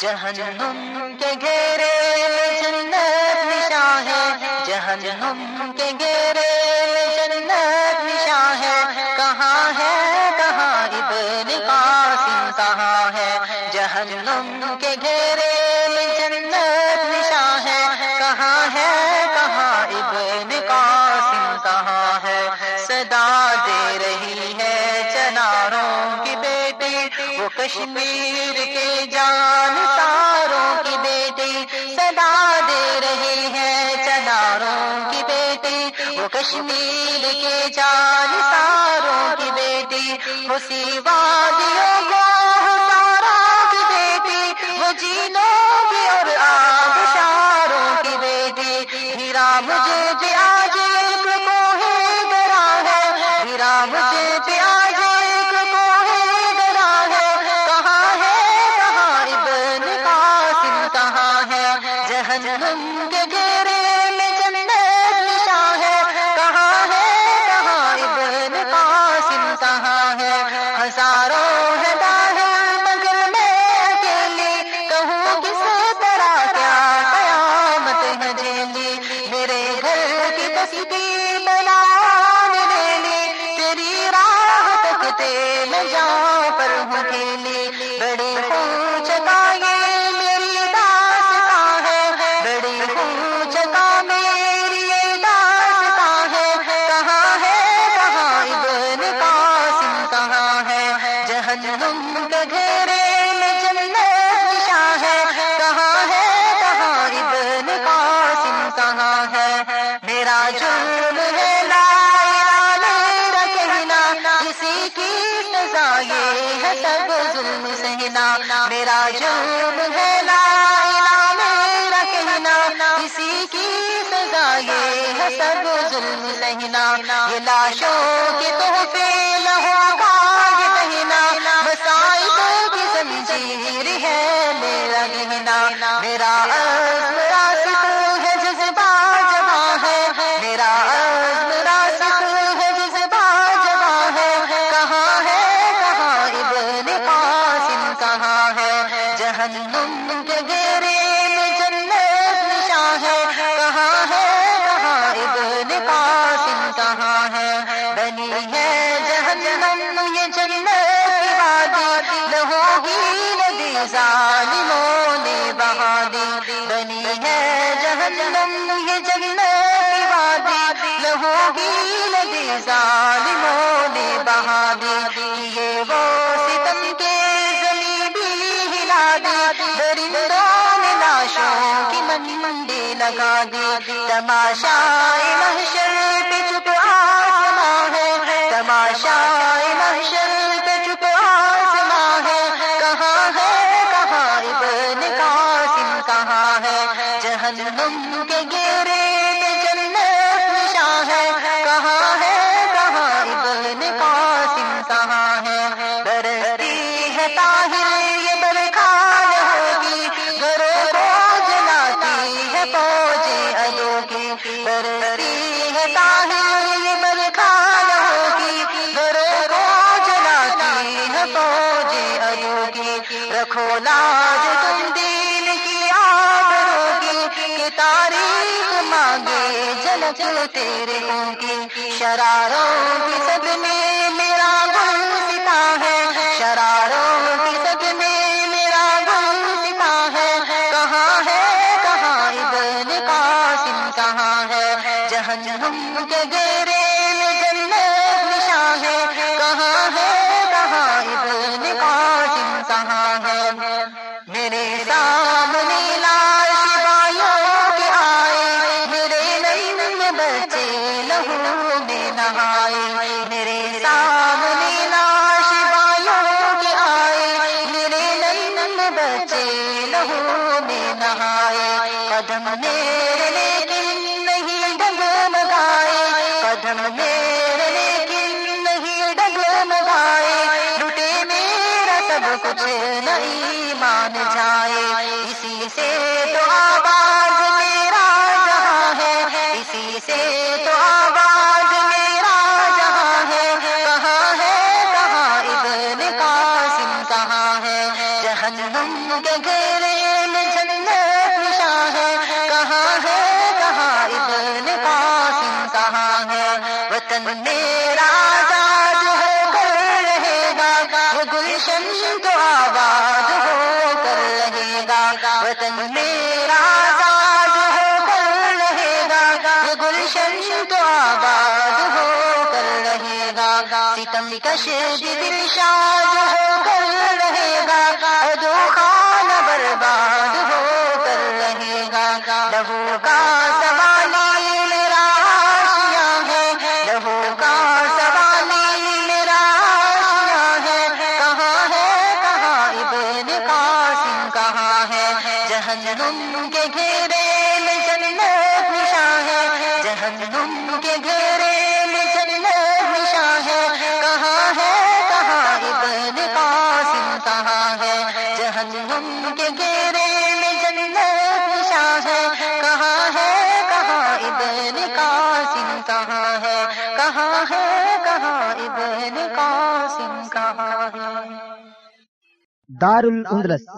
جہنم کے گھیرے میں جنت نشاں ہے جہنم کے گھیرے میں جنت نشاں ہے کہاں ہے؟ کہاں ابن قاسم کہاں ہے۔ جہنم کے گھیرے کشمیر کے جان تاروں کی بیٹی صدا دے رہی ہے چناروں کی بیٹی۔ وہ کشمیر کے جان تاروں کی بیٹی، وہ وادیوں کو تاروں کی بیٹی، وہ جینوں کی اور آب کی بیٹی۔ ہیرا مجھے جہنم کے گھیرے میں جنت ہے۔ کہاں ہے؟ کہاں ابن ہے؟ ہزاروں ہے مگر میں اکیلی۔ کہوں کس طرح کیا قیامت ہے جیلی؟ میرے گھر کی تصویر بنا تیری راہ تکتے میں جا کی سزا یہ ہے سب ظلم سہنا میرا جرم ہے، لا الہ میرا کہنا۔ کسی کی سزا یہ ہے سب ظلم سہنا یہ لاشوں کے تحفے لہو ظالموں نے بہا دی بنی ہے جہنم، یہ جنت کی وادی۔ لہو گی ندی ظالموں نے بہا دی یہ وہ ستم کے زلی بھی ہلا دی درندوں نے لاشوں کی منڈی لگا دی۔ تماشا محشر جہنم کے گھیرے میں جنت نشاں ہے کہاں ہے، کہاں ابن قاسم، کہاں ہے؟ برتی ہے طاہر، یہ برکھال ہوگی۔ گھروں کو جلاتی ہے فوج ادو کی۔ برتی ہے طاہر، یہ برکھال ہوگی۔ گھروں کو جلاتی ہے فوج ادو کی۔ رکھو لاج تم دین تاریخ مانگے جھلک تیرے ہوں کی۔ شراروں کی سب میں میرا گل ستا ہے۔ شراروں کی سب میں میرا گل ستا ہے۔ کہاں ہے، کہاں ابن قاسم، کہاں ہے؟ جہنم کے گیرے نئی بچے لہو میں نہائے، قدم میرے لیکن نہیں ڈگمگائے، قدم میرے لیکن نہیں ڈگمگائے، لٹے میرا سب کچھ نہیں مان جائے۔ اسی سے تو آواز میرا جہاں ہے، اسی سے تو وطن میرا آزاد ہو کر رہے گا۔ وہ گلشن تو آباد ہو، کر رہے گا۔ وطن میرا آزاد ہو کر رہے گا۔ وہ گلشن تو آباد ہو، کر رہے گا۔ ستم کش دل شاد ہو، کر رہے گا۔ دو خان برباد ہو، کر رہے گا۔ لہو کا سوالی جہنم کے گھیرے میں جنت نشاں ہے جہنم کے گھیرے میں جنت نشاں ہے کہاں ہے کہاں ابن قاسم کہاں ہے جہنم کے گھیرے میں جنت نشاں ہے کہاں ہے کہاں ابن قاسم کہاں ہے کہاں ہے کہاں ابن قاسم کہاں ہے دار الاندلس